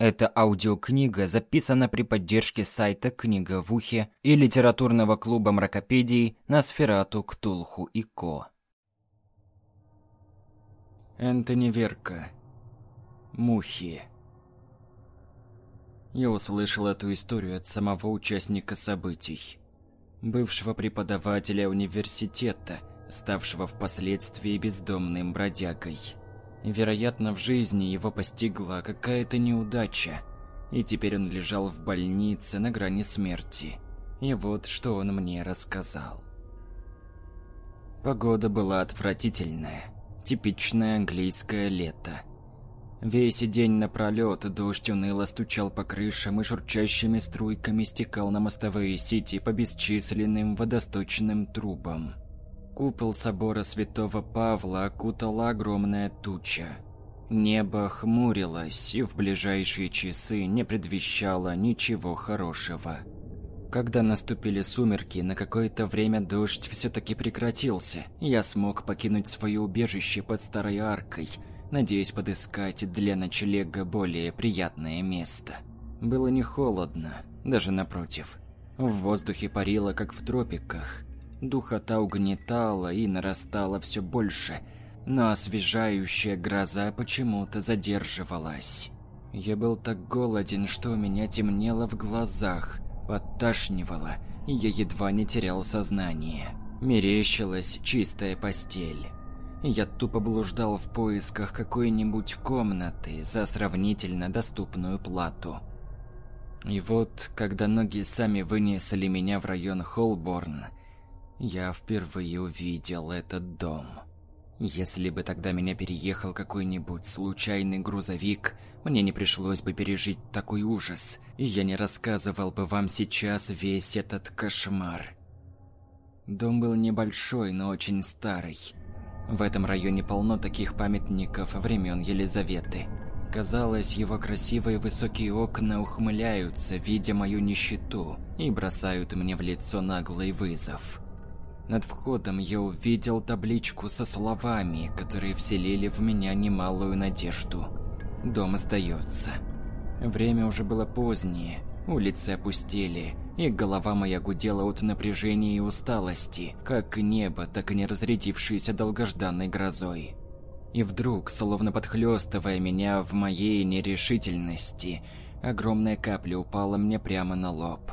Эта аудиокнига записана при поддержке сайта «Книга в ухе» и литературного клуба мракопедий на Сферату, Ктулху и Ко. Энтони Верка. Мухи. Я услышал эту историю от самого участника событий. Бывшего преподавателя университета, ставшего впоследствии бездомным бродягой. Вероятно, в жизни его постигла какая-то неудача, и теперь он лежал в больнице на грани смерти. И вот что он мне рассказал. Погода была отвратительная, типичное английское лето. Весь день напролёт дождь уныло стучал по крышам и шурчащими струйками стекал на мостовые сети по бесчисленным водосточным трубам. Купол собора святого Павла окутала огромная туча. Небо хмурилось и в ближайшие часы не предвещало ничего хорошего. Когда наступили сумерки, на какое-то время дождь все-таки прекратился, я смог покинуть свое убежище под старой аркой, надеясь подыскать для ночлега более приятное место. Было не холодно, даже напротив. В воздухе парило, как в тропиках, Духота угнетала и нарастала все больше, но освежающая гроза почему-то задерживалась. Я был так голоден, что у меня темнело в глазах, подташнивало, и я едва не терял сознание. Мерещилась чистая постель. Я тупо блуждал в поисках какой-нибудь комнаты за сравнительно доступную плату. И вот, когда ноги сами вынесли меня в район Холборн, я впервые увидел этот дом. Если бы тогда меня переехал какой-нибудь случайный грузовик, мне не пришлось бы пережить такой ужас, и я не рассказывал бы вам сейчас весь этот кошмар. Дом был небольшой, но очень старый. В этом районе полно таких памятников времен Елизаветы. Казалось, его красивые высокие окна ухмыляются, видя мою нищету, и бросают мне в лицо наглый вызов. Над входом я увидел табличку со словами, которые вселили в меня немалую надежду. Дом сдается. Время уже было позднее, улицы опустели, и голова моя гудела от напряжения и усталости, как небо, так и не разрядившееся долгожданной грозой. И вдруг, словно подхлёстывая меня в моей нерешительности, огромная капля упала мне прямо на лоб.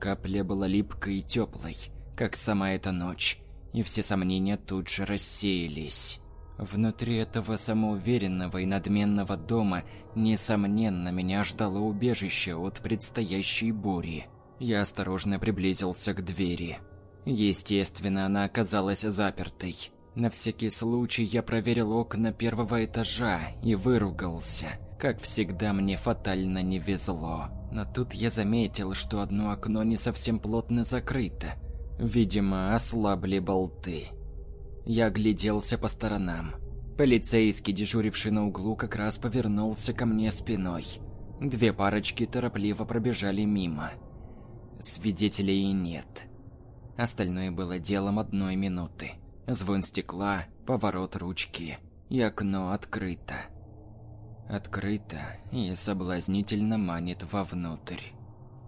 Капля была липкой и теплой, как сама эта ночь, и все сомнения тут же рассеялись. Внутри этого самоуверенного и надменного дома, несомненно, меня ждало убежище от предстоящей бури. Я осторожно приблизился к двери. Естественно, она оказалась запертой. На всякий случай я проверил окна первого этажа и выругался. Как всегда, мне фатально не везло. Но тут я заметил, что одно окно не совсем плотно закрыто. Видимо, ослабли болты. Я гляделся по сторонам. Полицейский, дежуривший на углу, как раз повернулся ко мне спиной. Две парочки торопливо пробежали мимо. Свидетелей нет. Остальное было делом одной минуты. Звон стекла, поворот ручки, и окно открыто. Открыто и соблазнительно манит вовнутрь.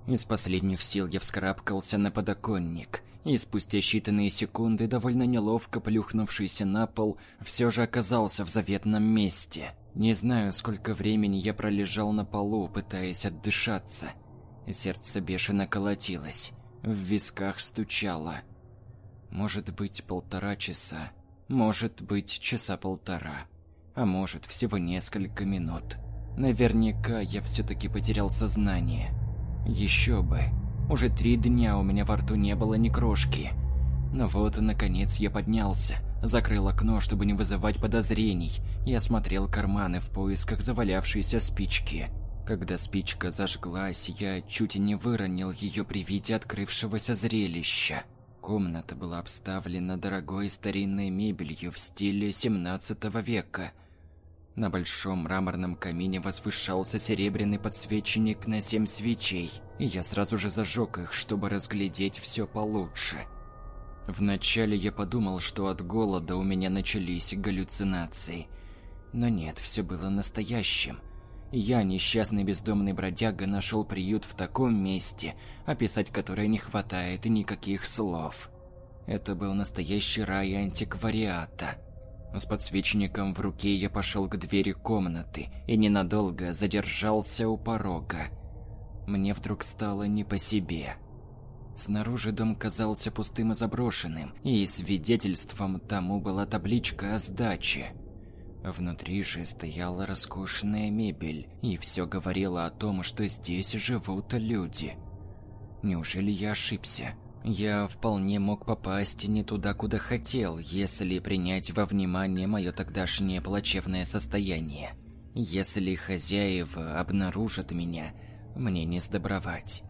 Из последних сил я вскарабкался на подоконник и спустя считанные секунды, довольно неловко плюхнувшийся на пол, все же оказался в заветном месте. Не знаю, сколько времени я пролежал на полу, пытаясь отдышаться. Сердце бешено колотилось, в висках стучало. Может быть, полтора часа, может быть, часа полтора, а может, всего несколько минут. Наверняка я все-таки потерял сознание. Еще бы. Уже три дня у меня во рту не было ни крошки. Но вот, наконец, я поднялся, закрыл окно, чтобы не вызывать подозрений, и осмотрел карманы в поисках завалявшейся спички. Когда спичка зажглась, я чуть не выронил ее при виде открывшегося зрелища. Комната была обставлена дорогой старинной мебелью в стиле 17 века – на большом мраморном камине возвышался серебряный подсвечник на семь свечей, и я сразу же зажег их, чтобы разглядеть все получше. Вначале я подумал, что от голода у меня начались галлюцинации. Но нет, все было настоящим. Я, несчастный бездомный бродяга, нашел приют в таком месте, описать которое не хватает никаких слов. Это был настоящий рай антиквариата. С подсвечником в руке я пошел к двери комнаты и ненадолго задержался у порога. Мне вдруг стало не по себе. Снаружи дом казался пустым и заброшенным, и свидетельством тому была табличка о сдаче – Внутри же стояла роскошная мебель, и все говорило о том, что здесь живут люди. Неужели я ошибся? Я вполне мог попасть не туда, куда хотел, если принять во внимание мое тогдашнее плачевное состояние. Если хозяева обнаружат меня, мне не сдобровать.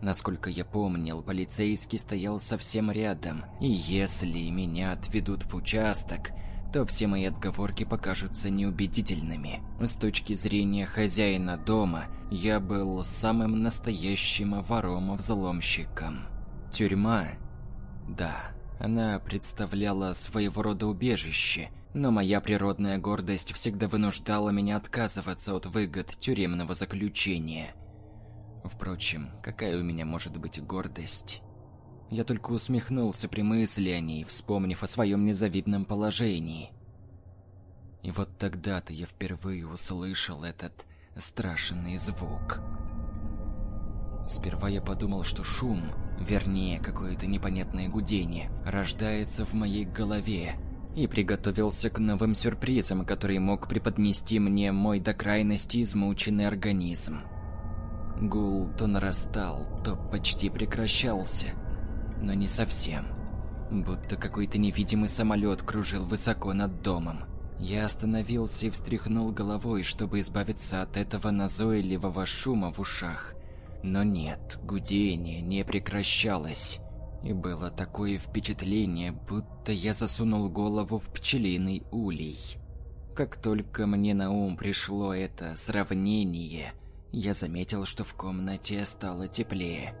Насколько я помнил, полицейский стоял совсем рядом, и если меня отведут в участок, то все мои отговорки покажутся неубедительными. С точки зрения хозяина дома, я был самым настоящим вором-взломщиком. Тюрьма? Да, она представляла своего рода убежище, но моя природная гордость всегда вынуждала меня отказываться от выгод тюремного заключения. Впрочем, какая у меня может быть гордость? Я только усмехнулся при мысли о ней, вспомнив о своем незавидном положении. И вот тогда-то я впервые услышал этот страшный звук. Сперва я подумал, что шум, вернее, какое-то непонятное гудение, рождается в моей голове, и приготовился к новым сюрпризам, которые мог преподнести мне мой до крайности измученный организм. Гул то нарастал, то почти прекращался – но не совсем. Будто какой-то невидимый самолет кружил высоко над домом. Я остановился и встряхнул головой, чтобы избавиться от этого назойливого шума в ушах. Но нет, гудение не прекращалось. И было такое впечатление, будто я засунул голову в пчелиный улей. Как только мне на ум пришло это сравнение, я заметил, что в комнате стало теплее.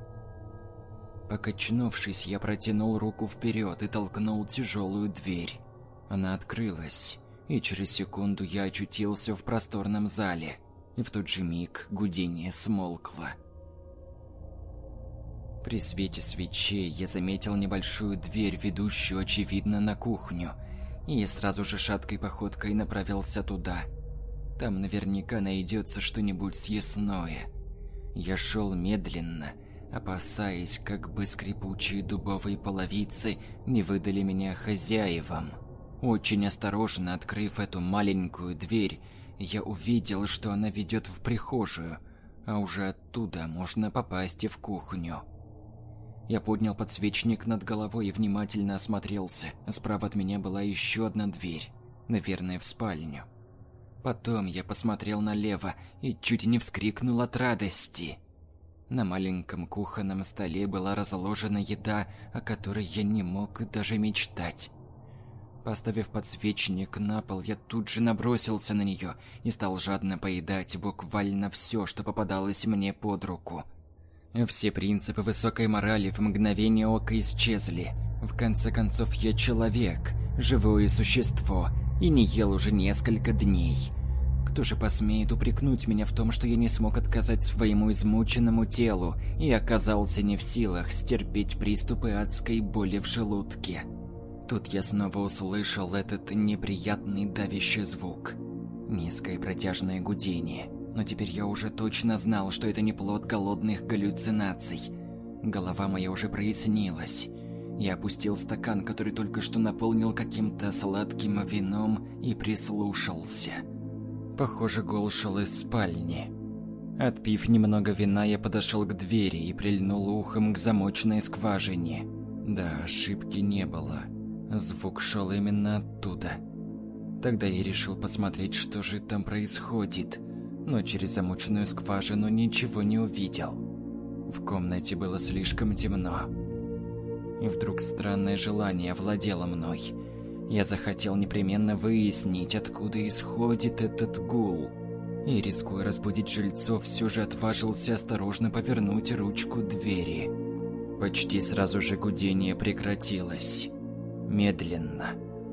Покачнувшись, я протянул руку вперед и толкнул тяжелую дверь. Она открылась, и через секунду я очутился в просторном зале, и в тот же миг гудение смолкло. При свете свечей я заметил небольшую дверь, ведущую, очевидно, на кухню, и сразу же шаткой походкой направился туда. Там наверняка найдется что-нибудь съестное. Я шел медленно, опасаясь, как бы скрипучие дубовые половицы не выдали меня хозяевам. Очень осторожно открыв эту маленькую дверь, я увидел, что она ведет в прихожую, а уже оттуда можно попасть и в кухню. Я поднял подсвечник над головой и внимательно осмотрелся. Справа от меня была еще одна дверь, наверное, в спальню. Потом я посмотрел налево и чуть не вскрикнул от радости. На маленьком кухонном столе была разложена еда, о которой я не мог даже мечтать. Поставив подсвечник на пол, я тут же набросился на нее и стал жадно поедать буквально все, что попадалось мне под руку. Все принципы высокой морали в мгновение ока исчезли. В конце концов, я человек, живое существо, и не ел уже несколько дней. Кто же посмеет упрекнуть меня в том, что я не смог отказать своему измученному телу и оказался не в силах стерпеть приступы адской боли в желудке? Тут я снова услышал этот неприятный давящий звук. Низкое протяжное гудение. Но теперь я уже точно знал, что это не плод голодных галлюцинаций. Голова моя уже прояснилась. Я опустил стакан, который только что наполнил каким-то сладким вином, и прислушался. Похоже, гол шел из спальни. Отпив немного вина, я подошел к двери и прильнул ухом к замочной скважине. Да, ошибки не было. Звук шел именно оттуда. Тогда я решил посмотреть, что же там происходит, но через замоченную скважину ничего не увидел. В комнате было слишком темно. И вдруг странное желание овладело мной – я захотел непременно выяснить, откуда исходит этот гул. И, рискуя разбудить жильцов, все же отважился осторожно повернуть ручку двери. Почти сразу же гудение прекратилось. Медленно,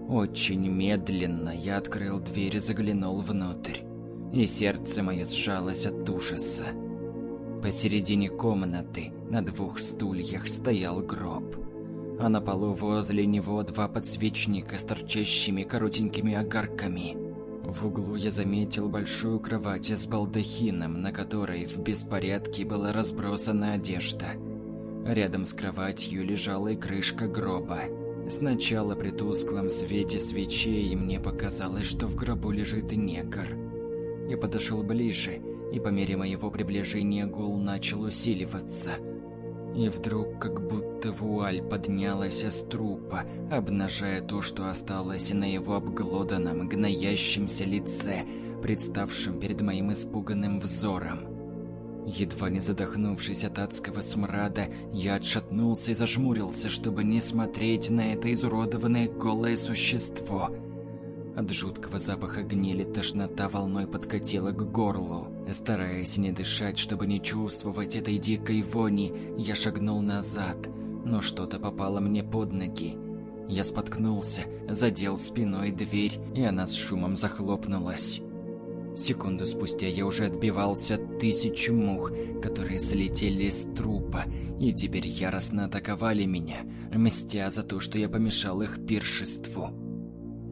очень медленно я открыл дверь и заглянул внутрь. И сердце мое сжалось от ужаса. Посередине комнаты на двух стульях стоял гроб, а на полу возле него два подсвечника с торчащими коротенькими огарками. В углу я заметил большую кровать с балдахином, на которой в беспорядке была разбросана одежда. Рядом с кроватью лежала и крышка гроба. Сначала при тусклом свете свечей мне показалось, что в гробу лежит негр. Я подошел ближе, и по мере моего приближения гул начал усиливаться. И вдруг, как будто вуаль поднялась с трупа, обнажая то, что осталось на его обглоданном, гноящемся лице, представшем перед моим испуганным взором. Едва не задохнувшись от адского смрада, я отшатнулся и зажмурился, чтобы не смотреть на это изуродованное голое существо. От жуткого запаха гнили тошнота волной подкатила к горлу. Стараясь не дышать, чтобы не чувствовать этой дикой вони, я шагнул назад, но что-то попало мне под ноги. Я споткнулся, задел спиной дверь, и она с шумом захлопнулась. Секунду спустя я уже отбивался от тысячи мух, которые слетели с трупа, и теперь яростно атаковали меня, мстя за то, что я помешал их пиршеству.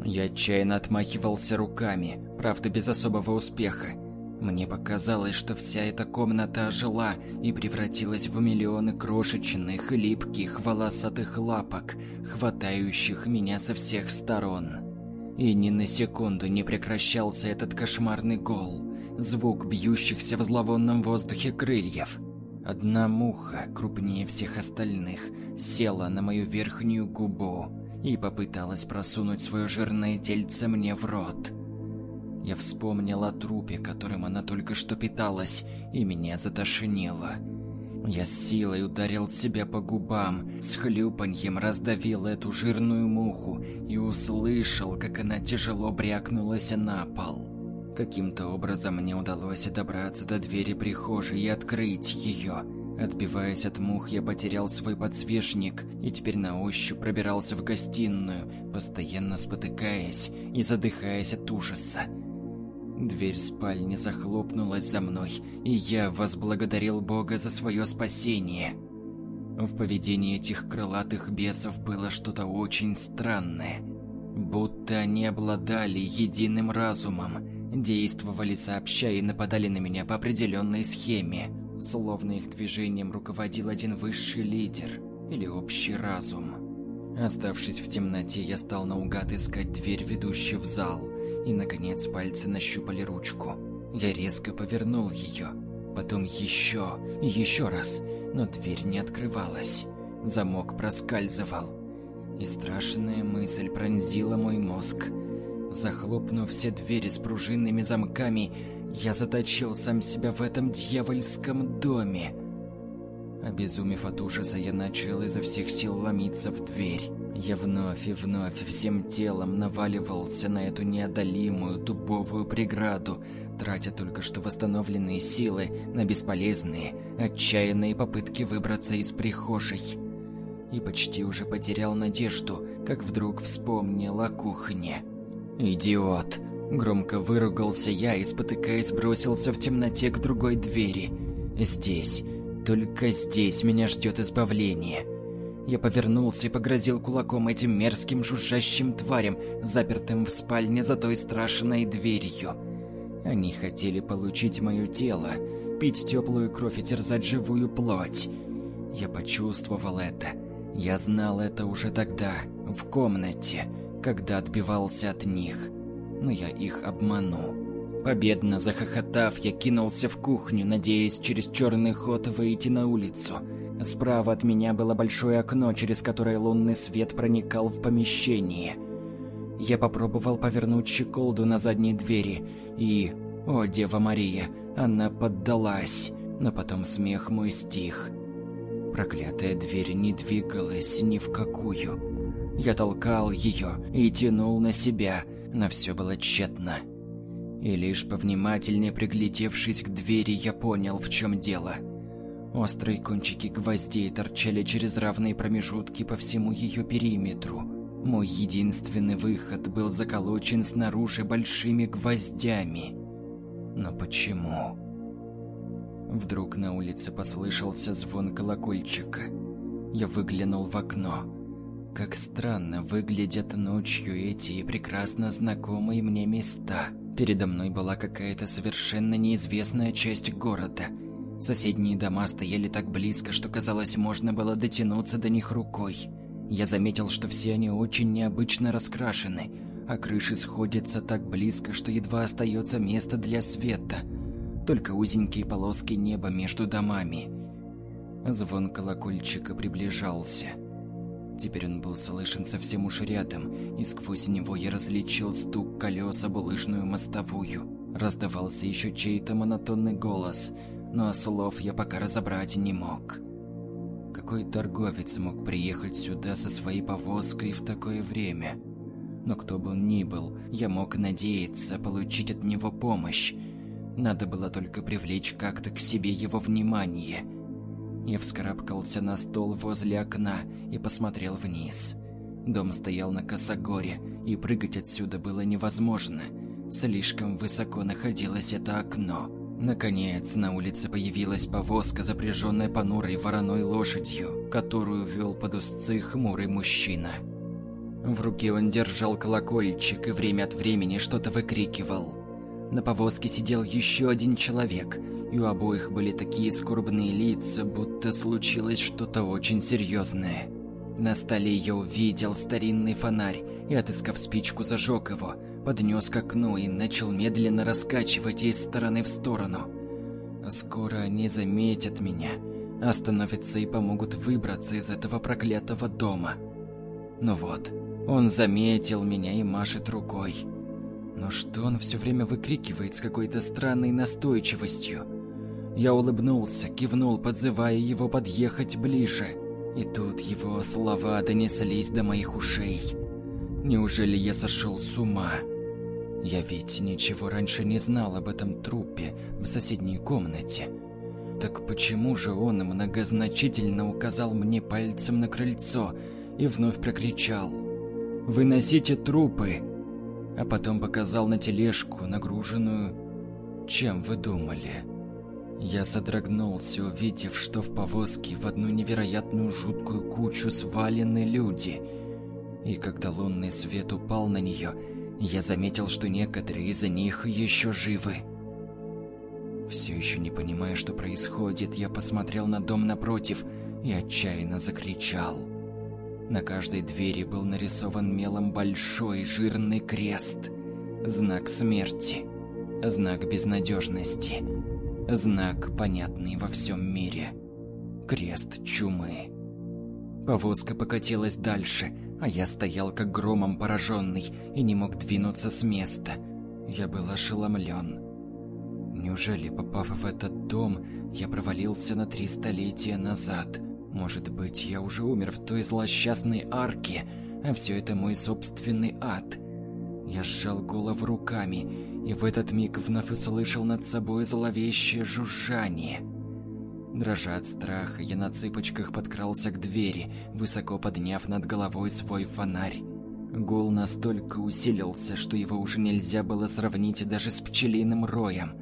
Я отчаянно отмахивался руками, правда без особого успеха. Мне показалось, что вся эта комната ожила и превратилась в миллионы крошечных, липких, волосатых лапок, хватающих меня со всех сторон. И ни на секунду не прекращался этот кошмарный гол, звук бьющихся в зловонном воздухе крыльев. Одна муха, крупнее всех остальных, села на мою верхнюю губу и попыталась просунуть свое жирное тельце мне в рот. Я вспомнил о трупе, которым она только что питалась, и меня затошнило. Я с силой ударил себя по губам, с хлюпаньем раздавил эту жирную муху и услышал, как она тяжело брякнулась на пол. Каким-то образом мне удалось добраться до двери прихожей и открыть ее. Отбиваясь от мух, я потерял свой подсвечник и теперь на ощупь пробирался в гостиную, постоянно спотыкаясь и задыхаясь от ужаса. Дверь спальни захлопнулась за мной, и я возблагодарил Бога за свое спасение. В поведении этих крылатых бесов было что-то очень странное. Будто они обладали единым разумом, действовали сообща и нападали на меня по определенной схеме. Словно их движением руководил один высший лидер или общий разум. Оставшись в темноте, я стал наугад искать дверь, ведущую в зал – и, наконец, пальцы нащупали ручку. Я резко повернул ее. Потом еще и еще раз, но дверь не открывалась. Замок проскальзывал. И страшная мысль пронзила мой мозг. Захлопнув все двери с пружинными замками, я заточил сам себя в этом дьявольском доме. Обезумев от ужаса, я начал изо всех сил ломиться в дверь. Я вновь и вновь всем телом наваливался на эту неодолимую дубовую преграду, тратя только что восстановленные силы на бесполезные, отчаянные попытки выбраться из прихожей. И почти уже потерял надежду, как вдруг вспомнил о кухне. «Идиот!» Громко выругался я и, спотыкаясь, бросился в темноте к другой двери. «Здесь, только здесь меня ждет избавление». Я повернулся и погрозил кулаком этим мерзким жужжащим тварям, запертым в спальне за той страшной дверью. Они хотели получить мое тело, пить теплую кровь и терзать живую плоть. Я почувствовал это. Я знал это уже тогда, в комнате, когда отбивался от них. Но я их обманул. Победно захохотав, я кинулся в кухню, надеясь через черный ход выйти на улицу – Справа от меня было большое окно, через которое лунный свет проникал в помещение. Я попробовал повернуть щеколду на задней двери, и... О, Дева Мария, она поддалась, но потом смех мой стих. Проклятая дверь не двигалась ни в какую. Я толкал ее и тянул на себя, но все было тщетно. И лишь повнимательнее приглядевшись к двери, я понял, в чем дело – Острые кончики гвоздей торчали через равные промежутки по всему ее периметру. Мой единственный выход был заколочен снаружи большими гвоздями. Но почему? Вдруг на улице послышался звон колокольчика. Я выглянул в окно. Как странно выглядят ночью эти прекрасно знакомые мне места. Передо мной была какая-то совершенно неизвестная часть города. Соседние дома стояли так близко, что казалось, можно было дотянуться до них рукой. Я заметил, что все они очень необычно раскрашены, а крыши сходятся так близко, что едва остается место для света. Только узенькие полоски неба между домами. Звон колокольчика приближался. Теперь он был слышен совсем уж рядом, и сквозь него я различил стук колес об улыжную мостовую. Раздавался еще чей-то монотонный голос, но слов я пока разобрать не мог. Какой торговец мог приехать сюда со своей повозкой в такое время? Но кто бы он ни был, я мог надеяться получить от него помощь. Надо было только привлечь как-то к себе его внимание – я вскарабкался на стол возле окна и посмотрел вниз. Дом стоял на косогоре, и прыгать отсюда было невозможно. Слишком высоко находилось это окно. Наконец, на улице появилась повозка, запряженная понурой вороной лошадью, которую вел под узцы хмурый мужчина. В руке он держал колокольчик и время от времени что-то выкрикивал. На повозке сидел еще один человек – и у обоих были такие скорбные лица, будто случилось что-то очень серьезное. На столе я увидел старинный фонарь и, отыскав спичку, зажег его, поднес к окну и начал медленно раскачивать из стороны в сторону. Скоро они заметят меня, остановятся и помогут выбраться из этого проклятого дома. Ну вот, он заметил меня и машет рукой. Но что он все время выкрикивает с какой-то странной настойчивостью? Я улыбнулся, кивнул, подзывая его подъехать ближе. И тут его слова донеслись до моих ушей. Неужели я сошел с ума? Я ведь ничего раньше не знал об этом трупе в соседней комнате. Так почему же он многозначительно указал мне пальцем на крыльцо и вновь прокричал «Выносите трупы!» А потом показал на тележку, нагруженную... Чем вы думали? Я содрогнулся, увидев, что в повозке в одну невероятную жуткую кучу свалены люди. И когда лунный свет упал на нее, я заметил, что некоторые из них еще живы. Все еще не понимая, что происходит, я посмотрел на дом напротив и отчаянно закричал. На каждой двери был нарисован мелом большой жирный крест. Знак смерти. Знак безнадежности. Знак, понятный во всем мире. Крест чумы. Повозка покатилась дальше, а я стоял как громом пораженный и не мог двинуться с места. Я был ошеломлен. Неужели, попав в этот дом, я провалился на три столетия назад? Может быть, я уже умер в той злосчастной арке, а все это мой собственный ад? Я сжал голову руками и в этот миг вновь услышал над собой зловещее жужжание. Дрожа от страха, я на цыпочках подкрался к двери, высоко подняв над головой свой фонарь. Гул настолько усилился, что его уже нельзя было сравнить даже с пчелиным роем.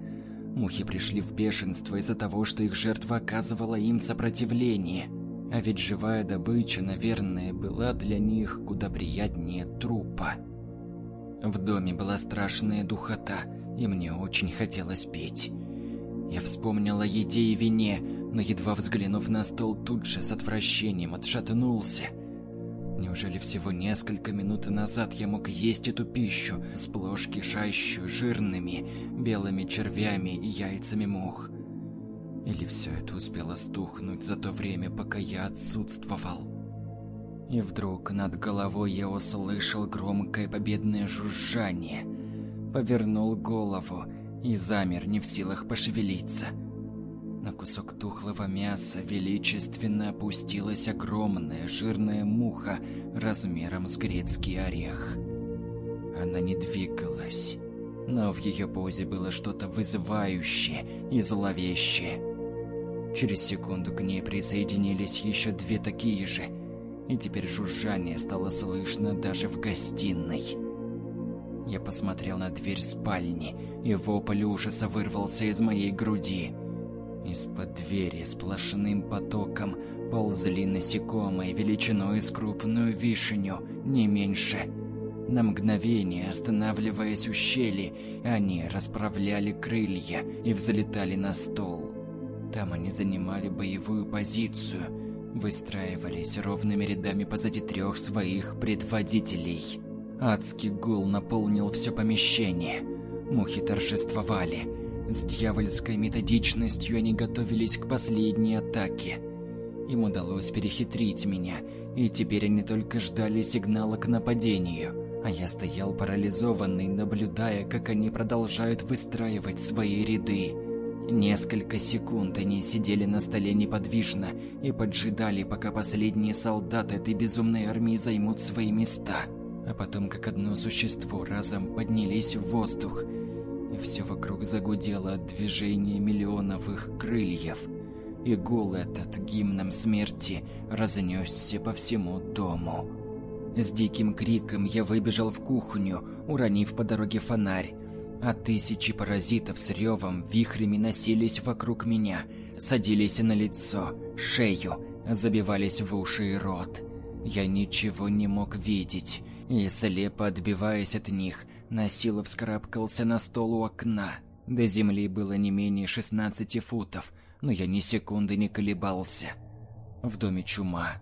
Мухи пришли в бешенство из-за того, что их жертва оказывала им сопротивление. А ведь живая добыча, наверное, была для них куда приятнее трупа. В доме была страшная духота, и мне очень хотелось пить. Я вспомнил о еде и вине, но едва взглянув на стол, тут же с отвращением отшатнулся. Неужели всего несколько минут назад я мог есть эту пищу, сплошь кишащую жирными, белыми червями и яйцами мух? Или все это успело стухнуть за то время, пока я отсутствовал? И вдруг над головой я услышал громкое победное жужжание. Повернул голову и замер, не в силах пошевелиться. На кусок тухлого мяса величественно опустилась огромная жирная муха размером с грецкий орех. Она не двигалась, но в ее позе было что-то вызывающее и зловещее. Через секунду к ней присоединились еще две такие же – и теперь жужжание стало слышно даже в гостиной. Я посмотрел на дверь спальни, и вопль ужаса вырвался из моей груди. Из-под двери сплошным потоком ползли насекомые величиной с крупную вишеню, не меньше. На мгновение, останавливаясь у щели, они расправляли крылья и взлетали на стол. Там они занимали боевую позицию, выстраивались ровными рядами позади трех своих предводителей. Адский гул наполнил все помещение. Мухи торжествовали. С дьявольской методичностью они готовились к последней атаке. Им удалось перехитрить меня, и теперь они только ждали сигнала к нападению, а я стоял парализованный, наблюдая, как они продолжают выстраивать свои ряды. Несколько секунд они сидели на столе неподвижно и поджидали, пока последние солдаты этой безумной армии займут свои места. А потом как одно существо разом поднялись в воздух, и все вокруг загудело от движения миллионов их крыльев, и гул этот гимном смерти разнесся по всему дому. С диким криком я выбежал в кухню, уронив по дороге фонарь, а тысячи паразитов с ревом вихрями носились вокруг меня, садились на лицо, шею, забивались в уши и рот. Я ничего не мог видеть, и, слепо отбиваясь от них, на силу вскарабкался на стол у окна. До земли было не менее 16 футов, но я ни секунды не колебался. В доме чума.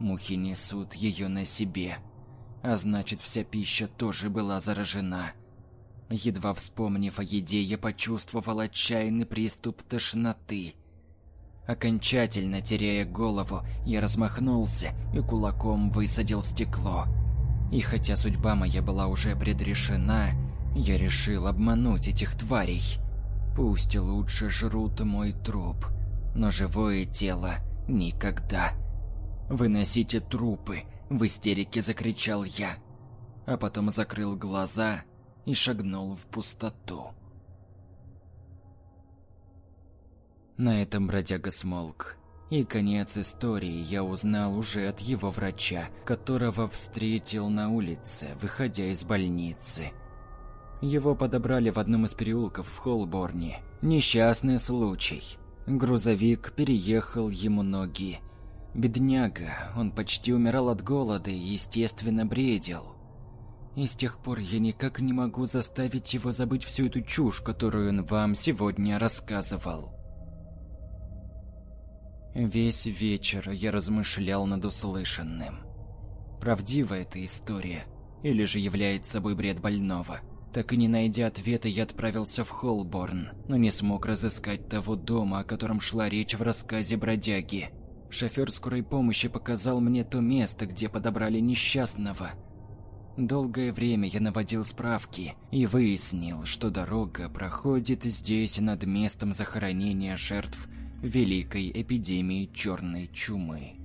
Мухи несут ее на себе. А значит, вся пища тоже была заражена. Едва вспомнив о еде, я почувствовал отчаянный приступ тошноты. Окончательно теряя голову, я размахнулся и кулаком высадил стекло. И хотя судьба моя была уже предрешена, я решил обмануть этих тварей. Пусть лучше жрут мой труп, но живое тело никогда. «Выносите трупы!» – в истерике закричал я. А потом закрыл глаза и шагнул в пустоту. На этом бродяга смолк. И конец истории я узнал уже от его врача, которого встретил на улице, выходя из больницы. Его подобрали в одном из переулков в Холборне. Несчастный случай. Грузовик переехал ему ноги. Бедняга, он почти умирал от голода и, естественно, бредил. И с тех пор я никак не могу заставить его забыть всю эту чушь, которую он вам сегодня рассказывал. Весь вечер я размышлял над услышанным. Правдива эта история, или же является собой бред больного? Так и не найдя ответа, я отправился в Холборн, но не смог разыскать того дома, о котором шла речь в рассказе бродяги. Шофер скорой помощи показал мне то место, где подобрали несчастного. Долгое время я наводил справки и выяснил, что дорога проходит здесь над местом захоронения жертв великой эпидемии черной чумы.